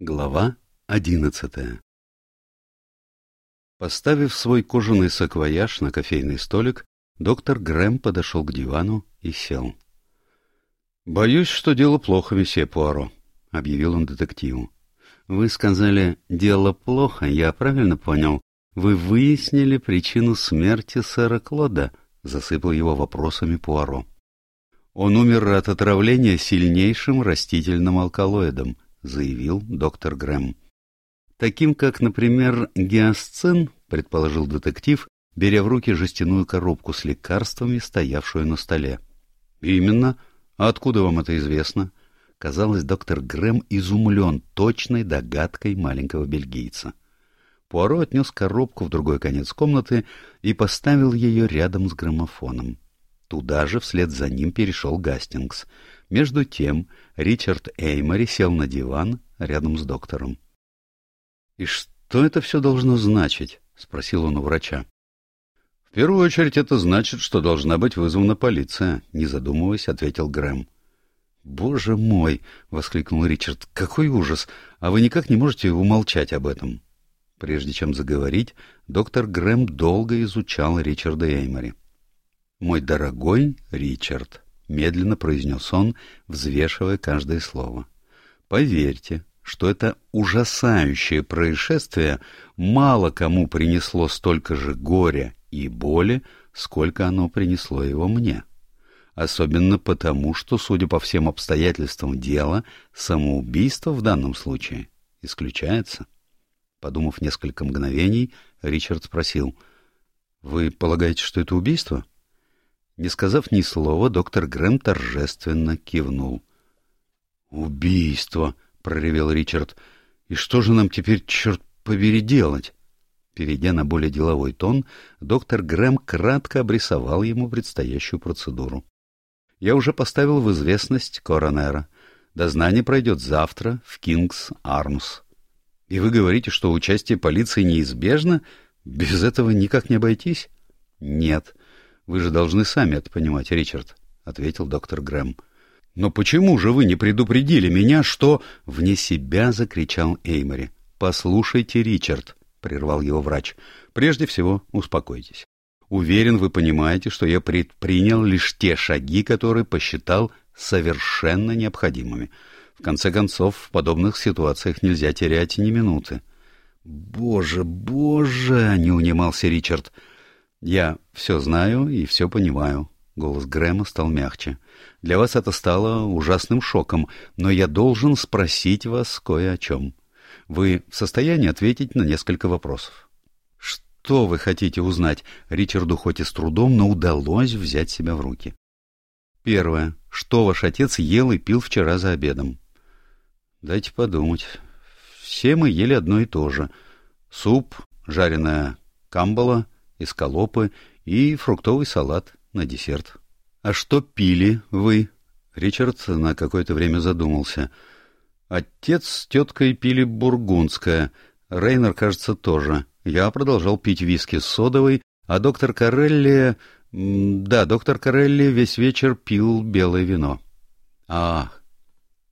Глава одиннадцатая Поставив свой кожаный саквояж на кофейный столик, доктор Грэм подошел к дивану и сел. — Боюсь, что дело плохо, месье Пуаро, — объявил он детективу. — Вы сказали «дело плохо», я правильно понял? Вы выяснили причину смерти сэра Клода? — засыпал его вопросами Пуаро. — Он умер от отравления сильнейшим растительным алкалоидом, — заявил доктор Грэм. Таким как, например, гиасцин, предположил детектив, беря в руки жестяную коробку с лекарствами, стоявшую на столе. Именно. А откуда вам это известно? Казалось, доктор Грэм изумлен точной догадкой маленького бельгийца. Пуаро отнес коробку в другой конец комнаты и поставил ее рядом с граммофоном. Туда же вслед за ним перешел Гастингс. Между тем Ричард Эймори сел на диван рядом с доктором. — И что это все должно значить? — спросил он у врача. — В первую очередь это значит, что должна быть вызвана полиция, — не задумываясь, ответил Грэм. — Боже мой! — воскликнул Ричард. — Какой ужас! А вы никак не можете умолчать об этом? Прежде чем заговорить, доктор Грэм долго изучал Ричарда Эймори. — Мой дорогой Ричард, — медленно произнес он, взвешивая каждое слово, — поверьте, что это ужасающее происшествие мало кому принесло столько же горя и боли, сколько оно принесло его мне. Особенно потому, что, судя по всем обстоятельствам дела, самоубийство в данном случае исключается. Подумав несколько мгновений, Ричард спросил, «Вы полагаете, что это убийство?» Не сказав ни слова, доктор Грэм торжественно кивнул. «Убийство!» проревел Ричард. «И что же нам теперь, черт побери, делать?» Перейдя на более деловой тон, доктор Грэм кратко обрисовал ему предстоящую процедуру. «Я уже поставил в известность коронера. Дознание пройдет завтра в Кингс Армс. И вы говорите, что участие полиции неизбежно? Без этого никак не обойтись?» «Нет. Вы же должны сами это понимать, Ричард», — ответил доктор Грэм. «Но почему же вы не предупредили меня, что...» — вне себя закричал Эймори. «Послушайте, Ричард», — прервал его врач, — «прежде всего успокойтесь. Уверен, вы понимаете, что я предпринял лишь те шаги, которые посчитал совершенно необходимыми. В конце концов, в подобных ситуациях нельзя терять ни минуты». «Боже, боже!» — не унимался Ричард. «Я все знаю и все понимаю». Голос Грэма стал мягче. Для вас это стало ужасным шоком, но я должен спросить вас кое о чем. Вы в состоянии ответить на несколько вопросов? Что вы хотите узнать? Ричарду хоть и с трудом, но удалось взять себя в руки. Первое. Что ваш отец ел и пил вчера за обедом? Дайте подумать. Все мы ели одно и то же. Суп, жареная камбала, эскалопы и фруктовый салат на десерт. «А что пили вы?» Ричард на какое-то время задумался. «Отец с теткой пили бургундское. Рейнер, кажется, тоже. Я продолжал пить виски с содовой, а доктор Карелли... Да, доктор Карелли весь вечер пил белое вино». «Ах,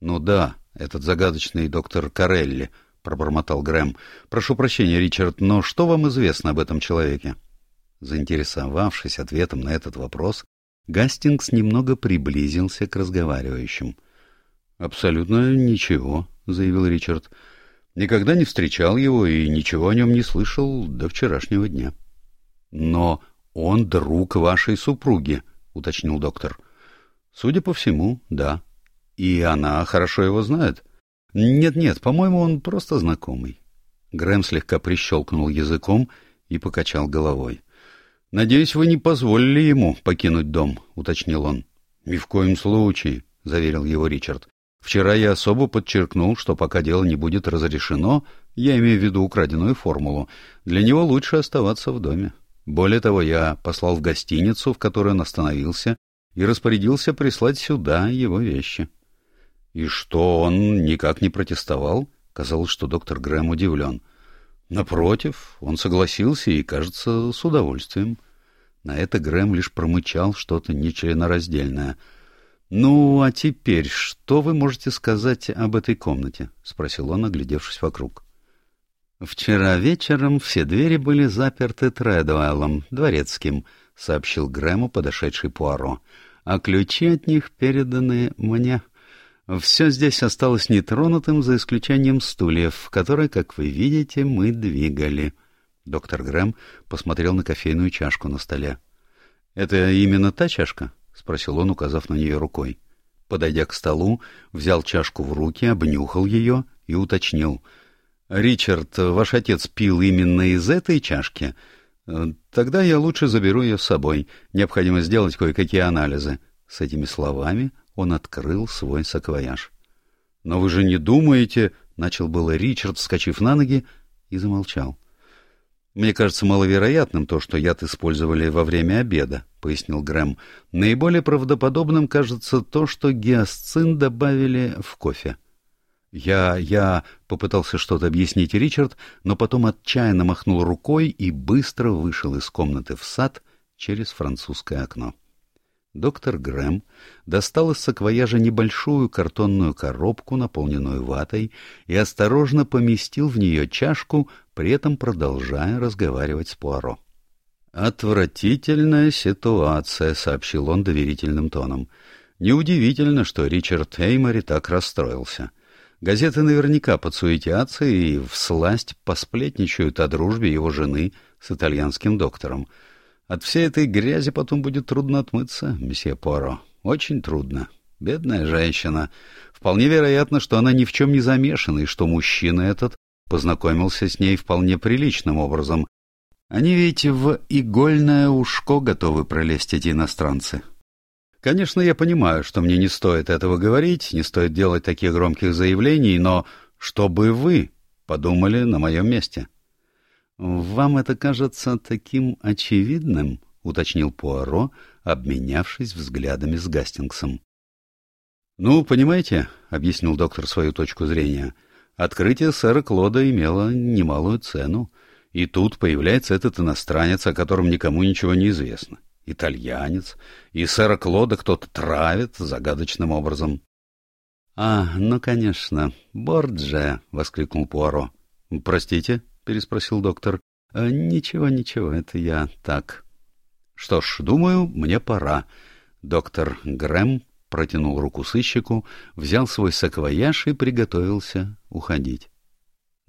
ну да, этот загадочный доктор Карелли», — пробормотал Грэм. «Прошу прощения, Ричард, но что вам известно об этом человеке?» Заинтересовавшись ответом на этот вопрос, Гастингс немного приблизился к разговаривающим. «Абсолютно ничего», — заявил Ричард. «Никогда не встречал его и ничего о нем не слышал до вчерашнего дня». «Но он друг вашей супруги», — уточнил доктор. «Судя по всему, да. И она хорошо его знает?» «Нет-нет, по-моему, он просто знакомый». Грэм слегка прищелкнул языком и покачал головой. «Надеюсь, вы не позволили ему покинуть дом», — уточнил он. «Ни в коем случае», — заверил его Ричард. «Вчера я особо подчеркнул, что пока дело не будет разрешено, я имею в виду украденную формулу, для него лучше оставаться в доме. Более того, я послал в гостиницу, в которой он остановился, и распорядился прислать сюда его вещи». «И что, он никак не протестовал?» Казалось, что доктор Грэм удивлен. Напротив, он согласился и, кажется, с удовольствием. На это Грэм лишь промычал что-то нечленораздельное. «Ну, а теперь что вы можете сказать об этой комнате?» — спросил он, оглядевшись вокруг. «Вчера вечером все двери были заперты Тредуэллом, дворецким», — сообщил Грэму подошедший Пуаро, — «а ключи от них переданы мне. Все здесь осталось нетронутым, за исключением стульев, которые, как вы видите, мы двигали». Доктор Грэм посмотрел на кофейную чашку на столе. «Это именно та чашка?» — спросил он, указав на нее рукой. Подойдя к столу, взял чашку в руки, обнюхал ее и уточнил. «Ричард, ваш отец пил именно из этой чашки? Тогда я лучше заберу ее с собой. Необходимо сделать кое-какие анализы». С этими словами он открыл свой саквояж. «Но вы же не думаете...» — начал было Ричард, вскочив на ноги, и замолчал. «Мне кажется маловероятным то, что яд использовали во время обеда», — пояснил Грэм. «Наиболее правдоподобным кажется то, что гиасцин добавили в кофе». «Я... я...» — попытался что-то объяснить Ричард, но потом отчаянно махнул рукой и быстро вышел из комнаты в сад через французское окно. Доктор Грэм достал из саквояжа небольшую картонную коробку, наполненную ватой, и осторожно поместил в нее чашку, при этом продолжая разговаривать с Пуаро. «Отвратительная ситуация», — сообщил он доверительным тоном. «Неудивительно, что Ричард Эймори так расстроился. Газеты наверняка подсуетятся и всласть посплетничают о дружбе его жены с итальянским доктором». От всей этой грязи потом будет трудно отмыться, месье Поро. Очень трудно. Бедная женщина. Вполне вероятно, что она ни в чем не замешана, и что мужчина этот познакомился с ней вполне приличным образом. Они ведь в игольное ушко готовы пролезть эти иностранцы. Конечно, я понимаю, что мне не стоит этого говорить, не стоит делать таких громких заявлений, но что бы вы подумали на моем месте? — «Вам это кажется таким очевидным?» — уточнил Пуаро, обменявшись взглядами с Гастингсом. «Ну, понимаете», — объяснил доктор свою точку зрения, — «открытие сэра Клода имело немалую цену, и тут появляется этот иностранец, о котором никому ничего не известно, итальянец, и сэра Клода кто-то травит загадочным образом». «А, ну, конечно, Борджа!» — воскликнул Пуаро. «Простите?» — переспросил доктор. «Э, «Ничего, ничего, это я так». «Что ж, думаю, мне пора». Доктор Грэм протянул руку сыщику, взял свой саквояж и приготовился уходить.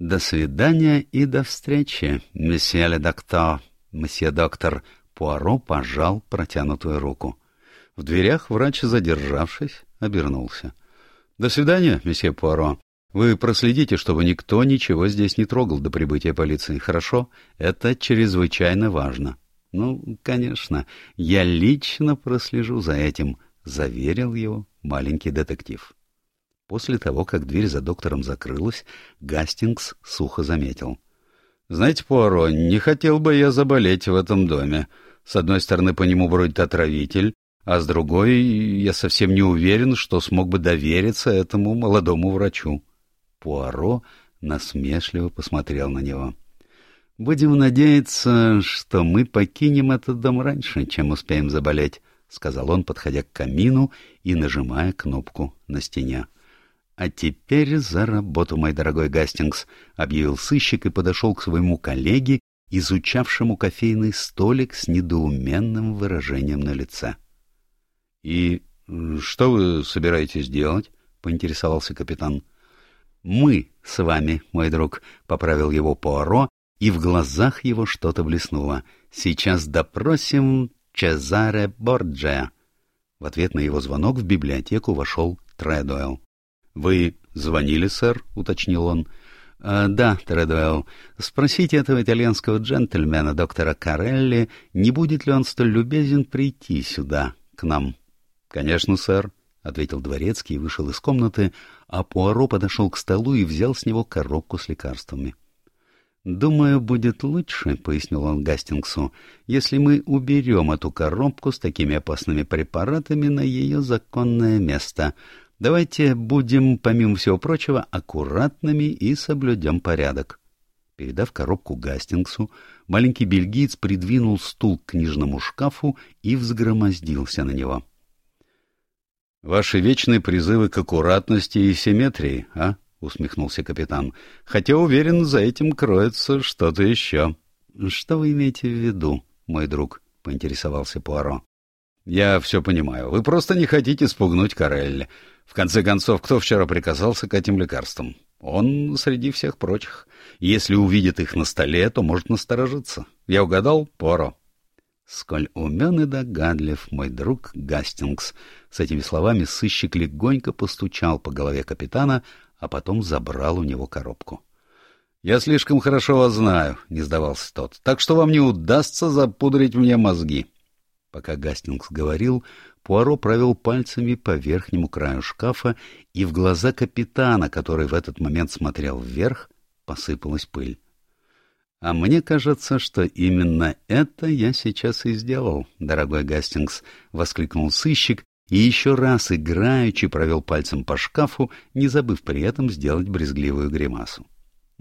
«До свидания и до встречи, месье ле доктор». Месье доктор Пуаро пожал протянутую руку. В дверях врач, задержавшись, обернулся. «До свидания, месье Пуаро. Вы проследите, чтобы никто ничего здесь не трогал до прибытия полиции, хорошо? Это чрезвычайно важно. Ну, конечно, я лично прослежу за этим, заверил его маленький детектив. После того, как дверь за доктором закрылась, Гастингс сухо заметил. «Знаете, Пуаро, не хотел бы я заболеть в этом доме. С одной стороны, по нему бродит отравитель, а с другой, я совсем не уверен, что смог бы довериться этому молодому врачу». Пуаро насмешливо посмотрел на него. «Будем надеяться, что мы покинем этот дом раньше, чем успеем заболеть», — сказал он, подходя к камину и нажимая кнопку на стене. «А теперь за работу, мой дорогой Гастингс», — объявил сыщик и подошел к своему коллеге, изучавшему кофейный столик с недоуменным выражением на лице. «И что вы собираетесь делать?» — поинтересовался капитан. «Мы с вами, мой друг», — поправил его Пуаро, и в глазах его что-то блеснуло. «Сейчас допросим Чезаре Борджия». В ответ на его звонок в библиотеку вошел Тредуэлл. «Вы звонили, сэр?» — уточнил он. «А, «Да, Тредуэлл. Спросите этого итальянского джентльмена, доктора Карелли, не будет ли он столь любезен прийти сюда, к нам?» «Конечно, сэр», — ответил дворецкий и вышел из комнаты, а Пуаро подошел к столу и взял с него коробку с лекарствами. «Думаю, будет лучше», — пояснил он Гастингсу, — «если мы уберем эту коробку с такими опасными препаратами на ее законное место. Давайте будем, помимо всего прочего, аккуратными и соблюдем порядок». Передав коробку Гастингсу, маленький бельгиец придвинул стул к книжному шкафу и взгромоздился на него. — Ваши вечные призывы к аккуратности и симметрии, а? — усмехнулся капитан. — Хотя уверен, за этим кроется что-то еще. — Что вы имеете в виду, мой друг? — поинтересовался Пуаро. — Я все понимаю. Вы просто не хотите спугнуть Карелли. В конце концов, кто вчера прикасался к этим лекарствам? Он среди всех прочих. Если увидит их на столе, то может насторожиться. Я угадал, Пуаро. Сколь умен и догадлив мой друг Гастингс. С этими словами сыщик легонько постучал по голове капитана, а потом забрал у него коробку. — Я слишком хорошо вас знаю, — не сдавался тот, — так что вам не удастся запудрить мне мозги. Пока Гастингс говорил, Пуаро провел пальцами по верхнему краю шкафа, и в глаза капитана, который в этот момент смотрел вверх, посыпалась пыль. А мне кажется, что именно это я сейчас и сделал, дорогой Гастингс, — воскликнул сыщик и еще раз играючи провел пальцем по шкафу, не забыв при этом сделать брезгливую гримасу.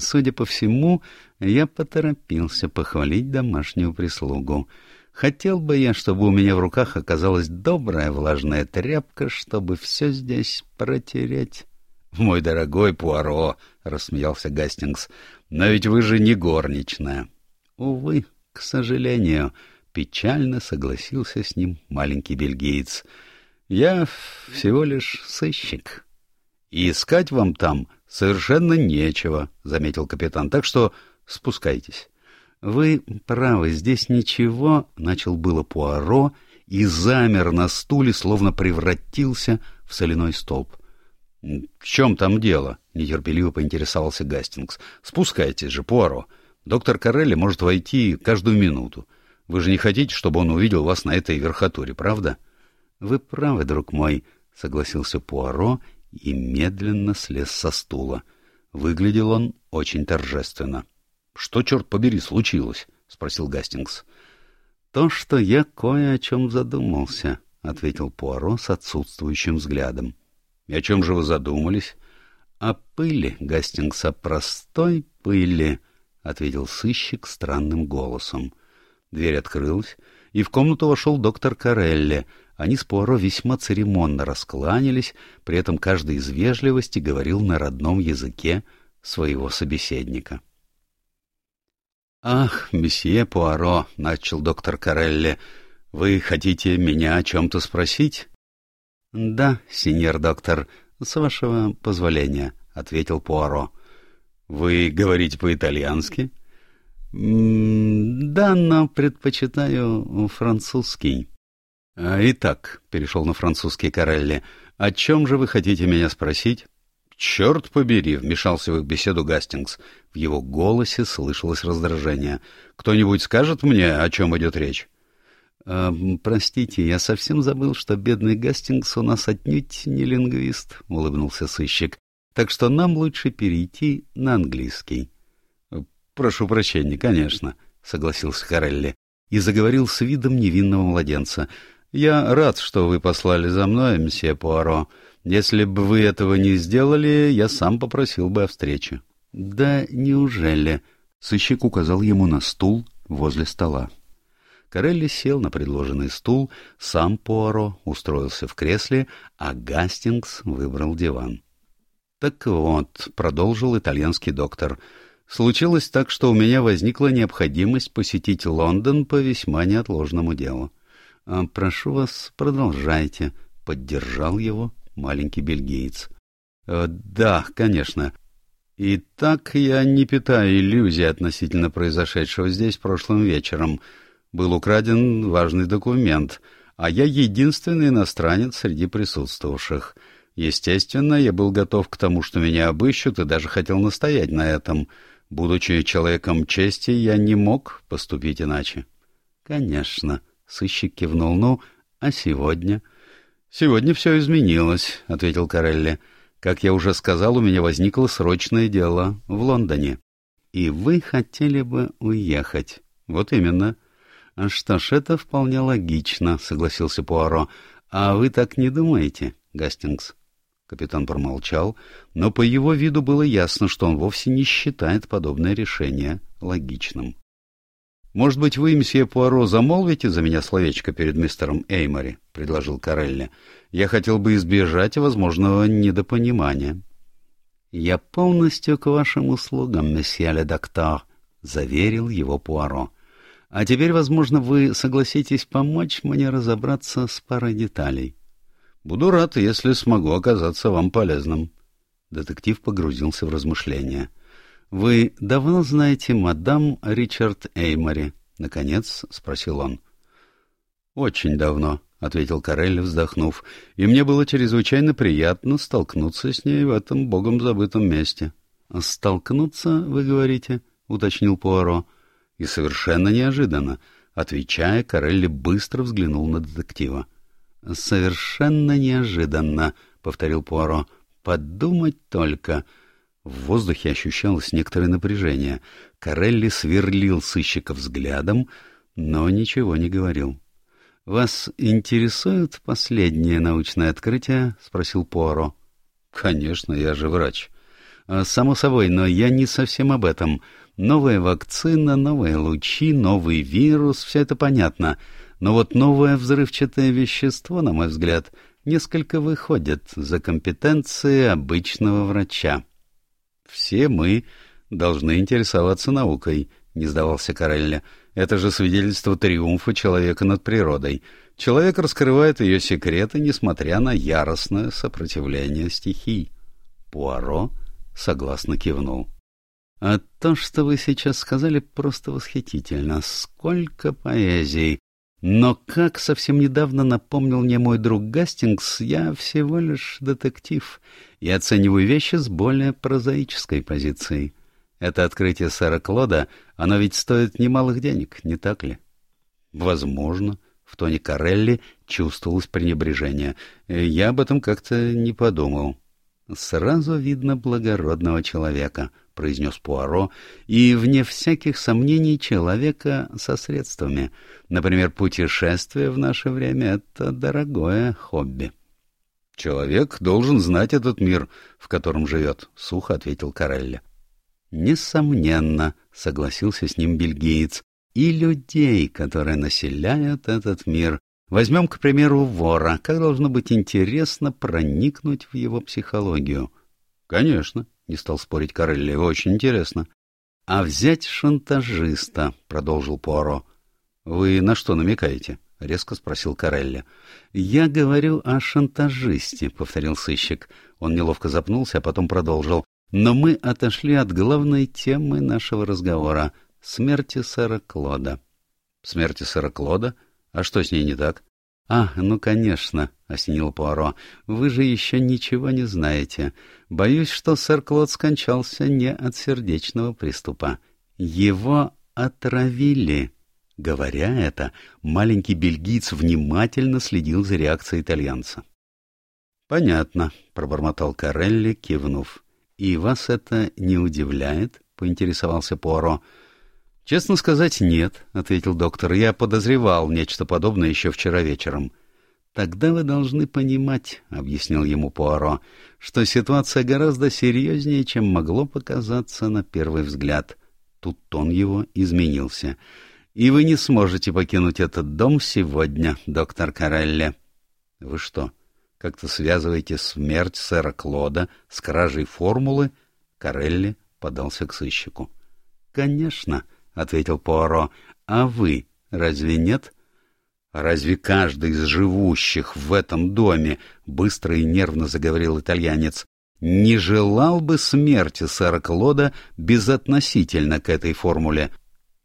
Судя по всему, я поторопился похвалить домашнюю прислугу. Хотел бы я, чтобы у меня в руках оказалась добрая влажная тряпка, чтобы все здесь протереть. — Мой дорогой Пуаро, — рассмеялся Гастингс, — но ведь вы же не горничная. — Увы, к сожалению, — печально согласился с ним маленький бельгиец. — Я всего лишь сыщик. — И искать вам там совершенно нечего, — заметил капитан, — так что спускайтесь. — Вы правы, здесь ничего, — начал было Пуаро, и замер на стуле, словно превратился в соляной столб. — В чем там дело? — нетерпеливо поинтересовался Гастингс. — Спускайтесь же, Пуаро. Доктор Карелли может войти каждую минуту. Вы же не хотите, чтобы он увидел вас на этой верхотуре, правда? — Вы правы, друг мой, — согласился Пуаро и медленно слез со стула. Выглядел он очень торжественно. — Что, черт побери, случилось? — спросил Гастингс. — То, что я кое о чем задумался, — ответил Пуаро с отсутствующим взглядом. — и о чем же вы задумались? — О пыли, Гастингса, простой пыли, — ответил сыщик странным голосом. Дверь открылась, и в комнату вошел доктор Карелли. Они с Пуаро весьма церемонно раскланялись, при этом каждый из вежливости говорил на родном языке своего собеседника. «Ах, месье Пуаро», — начал доктор Карелли, — «вы хотите меня о чем-то спросить?» — Да, сеньор доктор, с вашего позволения, — ответил Пуаро. — Вы говорите по-итальянски? — Да, но предпочитаю французский. — Итак, — перешел на французский Карелли, — о чем же вы хотите меня спросить? — Черт побери, — вмешался в их беседу Гастингс. В его голосе слышалось раздражение. — Кто-нибудь скажет мне, о чем идет речь? «Э, «Простите, я совсем забыл, что бедный Гастингс у нас отнюдь не лингвист», — улыбнулся сыщик. «Так что нам лучше перейти на английский». «Прошу прощения, конечно», — согласился Харелли и заговорил с видом невинного младенца. «Я рад, что вы послали за мной, мсье Пуаро. Если бы вы этого не сделали, я сам попросил бы о встрече». «Да неужели?» — сыщик указал ему на стул возле стола. Карелли сел на предложенный стул, сам Пуаро устроился в кресле, а Гастингс выбрал диван. «Так вот», — продолжил итальянский доктор, — «случилось так, что у меня возникла необходимость посетить Лондон по весьма неотложному делу. А, прошу вас, продолжайте», — поддержал его маленький бельгиец. «Э, «Да, конечно. Итак, я не питаю иллюзий относительно произошедшего здесь прошлым вечером» был украден важный документ, а я единственный иностранец среди присутствовавших. Естественно, я был готов к тому, что меня обыщут, и даже хотел настоять на этом. Будучи человеком чести, я не мог поступить иначе. — Конечно, — сыщик кивнул, — ну, а сегодня? — Сегодня все изменилось, — ответил Карелли. — Как я уже сказал, у меня возникло срочное дело в Лондоне. — И вы хотели бы уехать. — Вот именно. — «Что ж, это вполне логично», — согласился Пуаро. «А вы так не думаете, Гастингс?» Капитан промолчал, но по его виду было ясно, что он вовсе не считает подобное решение логичным. «Может быть, вы, мсье Пуаро, замолвите за меня словечко перед мистером Эймори?» — предложил Карелли. «Я хотел бы избежать возможного недопонимания». «Я полностью к вашим услугам, месье ле доктор», — заверил его Пуаро. «А теперь, возможно, вы согласитесь помочь мне разобраться с парой деталей». «Буду рад, если смогу оказаться вам полезным». Детектив погрузился в размышления. «Вы давно знаете мадам Ричард Эймори?» — наконец спросил он. «Очень давно», — ответил Карелли, вздохнув, — «и мне было чрезвычайно приятно столкнуться с ней в этом богом забытом месте». «Столкнуться, вы говорите?» — уточнил Пуаро. И совершенно неожиданно, отвечая, Карелли быстро взглянул на детектива. «Совершенно неожиданно», — повторил Пуаро. «Подумать только...» В воздухе ощущалось некоторое напряжение. Карелли сверлил сыщика взглядом, но ничего не говорил. — Вас интересует последнее научное открытие? — спросил Пуаро. — Конечно, я же врач. — Само собой, но я не совсем об этом. Новая вакцина, новые лучи, новый вирус — все это понятно. Но вот новое взрывчатое вещество, на мой взгляд, несколько выходит за компетенции обычного врача. Все мы должны интересоваться наукой, — не сдавался Карелли. Это же свидетельство триумфа человека над природой. Человек раскрывает ее секреты, несмотря на яростное сопротивление стихий. Пуаро согласно кивнул. — А то, что вы сейчас сказали, просто восхитительно. Сколько поэзий! Но, как совсем недавно напомнил мне мой друг Гастингс, я всего лишь детектив и оцениваю вещи с более прозаической позиции. Это открытие сэра Клода, оно ведь стоит немалых денег, не так ли? Возможно. В тоне Карелли чувствовалось пренебрежение. Я об этом как-то не подумал. Сразу видно благородного человека —— произнес Пуаро, — и, вне всяких сомнений, человека со средствами. Например, путешествие в наше время — это дорогое хобби. — Человек должен знать этот мир, в котором живет, — сухо ответил Карелли. — Несомненно, — согласился с ним бельгиец, — и людей, которые населяют этот мир. Возьмем, к примеру, вора. Как должно быть интересно проникнуть в его психологию? — Конечно, — не стал спорить Карелли. — Очень интересно. — А взять шантажиста, — продолжил Пуаро. — Вы на что намекаете? — резко спросил Карелли. — Я говорю о шантажисте, — повторил сыщик. Он неловко запнулся, а потом продолжил. — Но мы отошли от главной темы нашего разговора — смерти сэра Клода. — Смерти сэра Клода? А что с ней не так? — А, ну, конечно, — осенил Пуаро. — Вы же еще ничего не знаете. Боюсь, что сэр Клод скончался не от сердечного приступа. Его отравили. Говоря это, маленький бельгиец внимательно следил за реакцией итальянца. — Понятно, — пробормотал Карелли, кивнув. — И вас это не удивляет? — поинтересовался Пуаро. — «Честно сказать, нет», — ответил доктор. «Я подозревал нечто подобное еще вчера вечером». «Тогда вы должны понимать», — объяснил ему Пуаро, «что ситуация гораздо серьезнее, чем могло показаться на первый взгляд». Тут тон его изменился. «И вы не сможете покинуть этот дом сегодня, доктор Карелли». «Вы что, как-то связываете смерть сэра Клода с кражей формулы?» Карелли подался к сыщику. «Конечно», — ответил Пуаро. — А вы разве нет? — Разве каждый из живущих в этом доме, — быстро и нервно заговорил итальянец, — не желал бы смерти сэра Клода безотносительно к этой формуле?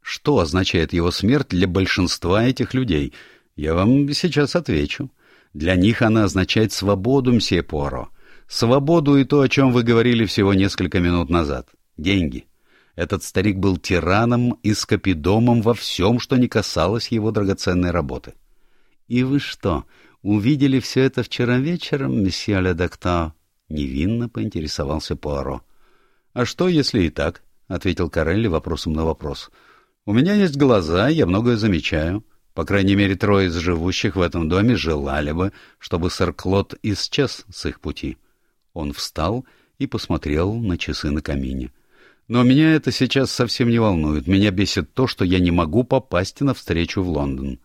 Что означает его смерть для большинства этих людей? Я вам сейчас отвечу. Для них она означает свободу, мсье Пуаро. Свободу и то, о чем вы говорили всего несколько минут назад. Деньги. — этот старик был тираном и скопидомом во всем, что не касалось его драгоценной работы. — И вы что, увидели все это вчера вечером, месье ле доктор? — невинно поинтересовался Пуаро. — А что, если и так? — ответил Карелли вопросом на вопрос. — У меня есть глаза, я многое замечаю. По крайней мере, трое из живущих в этом доме желали бы, чтобы сэр Клод исчез с их пути. Он встал и посмотрел на часы на камине. — Но меня это сейчас совсем не волнует. Меня бесит то, что я не могу попасть на встречу в Лондон.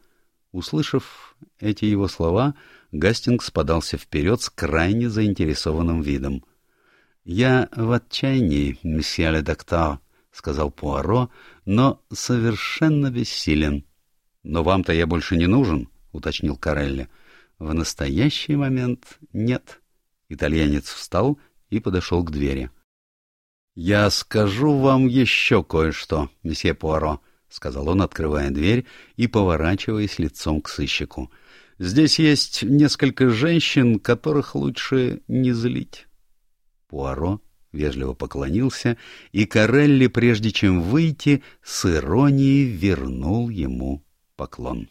Услышав эти его слова, Гастингс подался вперед с крайне заинтересованным видом. — Я в отчаянии, месье ле доктор, — сказал Пуаро, — но совершенно бессилен. — Но вам-то я больше не нужен, — уточнил Карелли. — В настоящий момент нет. Итальянец встал и подошел к двери. — «Я скажу вам еще кое-что, месье Пуаро», — сказал он, открывая дверь и поворачиваясь лицом к сыщику. «Здесь есть несколько женщин, которых лучше не злить». Пуаро вежливо поклонился, и Карелли, прежде чем выйти, с иронией вернул ему поклон.